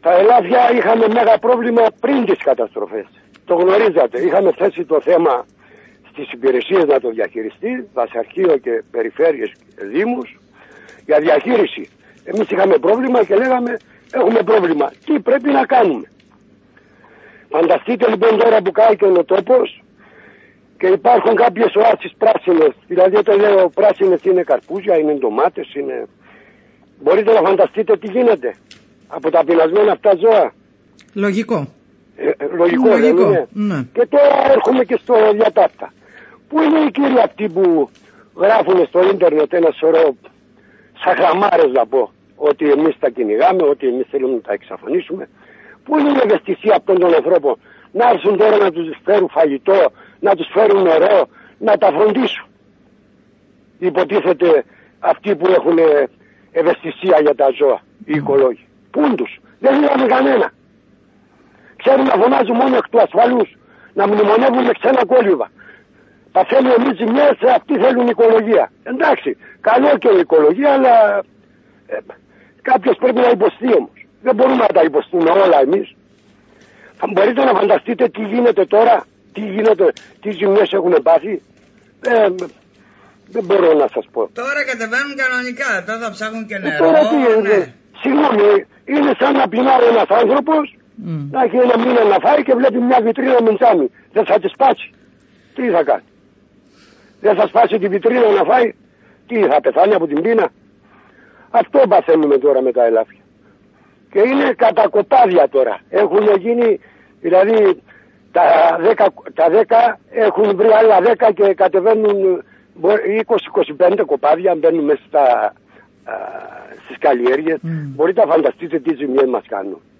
Τα ελάφια είχαμε μέγα πρόβλημα πριν τις καταστροφές. Το γνωρίζατε. Είχαμε θέσει το θέμα στις υπηρεσίες να το διαχειριστεί, βασαρχείο και περιφέρειες και δήμους, για διαχείριση. Εμείς είχαμε πρόβλημα και λέγαμε έχουμε πρόβλημα. Τι πρέπει να κάνουμε; Φανταστείτε λοιπόν τώρα που κάει και ο τόπος και υπάρχουν κάποιες οάσεις πράσινες. Δηλαδή όταν λέω πράσινες είναι καρπούζια, είναι ντομάτες, είναι... Μπορείτε να φανταστείτε τι γίνεται από τα πεινασμένα αυτά ζώα. Λογικό. Ε, ε, λογικό, δεν Λογικό, είναι. ναι. Και τώρα έρχομαι και στο διατάφτα. Πού είναι οι κύριοι αυτοί που γράφουν στο ίντερνετ ένα σωρό σαν γραμμάρες να πω ότι εμείς τα κυνηγάμε, ότι εμείς θέλουμε να τα εξαφανίσουμε. Πού είναι η ευαισθησία αυτών των ανθρώπων να έρθουν τώρα να τους φέρουν φαγητό, να τους φέρουν νερό, να τα φροντίσουν; Υποτίθεται αυτοί που έχουν ευαισθησία για τα ζώα, οι οικολόγοι. Πούν τους, δεν είδαμε κανένα. Ξέρουν να φωνάζουν μόνο εκ του ασφαλούς, να μνημονεύουν με ξένα κόλληβα. Παθαίνουν εμείς ζημιές, αυτοί θέλουν οικολογία. Εντάξει, καλό και η οικολογία, αλλά ε, κάποιος πρέπει να υποστεί όμως. Δεν μπορούμε να τα υποστούμε όλα εμείς. Θα μπορείτε να φανταστείτε τι γίνεται τώρα, τι γίνεται, τι ζημιές έχουν πάθει. Ε, δεν μπορώ να σας πω. Τώρα κατεβαίνουν κανονικά, τώρα θα ψάχνουν και Ε, νερό. τώρα τι ναι. είναι. Συγγνώμη, είναι σαν να πεινάει ένας άνθρωπος Μμ. να έχει ένα μήνα να φάει και βλέπει μια βιτρίνα με τζάμι. Δεν θα τη σπάσει. Τι θα κάνει; Δεν θα σπάσει τη βιτρίνα να φάει. Τι θα πεθάνει από την πείνα; Αυτό παθαίνουμε τώρα με τα ελάφια. Και είναι κατά κοπάδια τώρα. Έχουν γίνει, δηλαδή τα 10, τα 10 έχουν βρει άλλα 10 και κατεβαίνουν 20-25 κοπάδια μπαίνουν μέσα στα, α, στις καλλιέργειες. Μμ. Μπορείτε να φανταστείτε τι ζημιές μας κάνουν.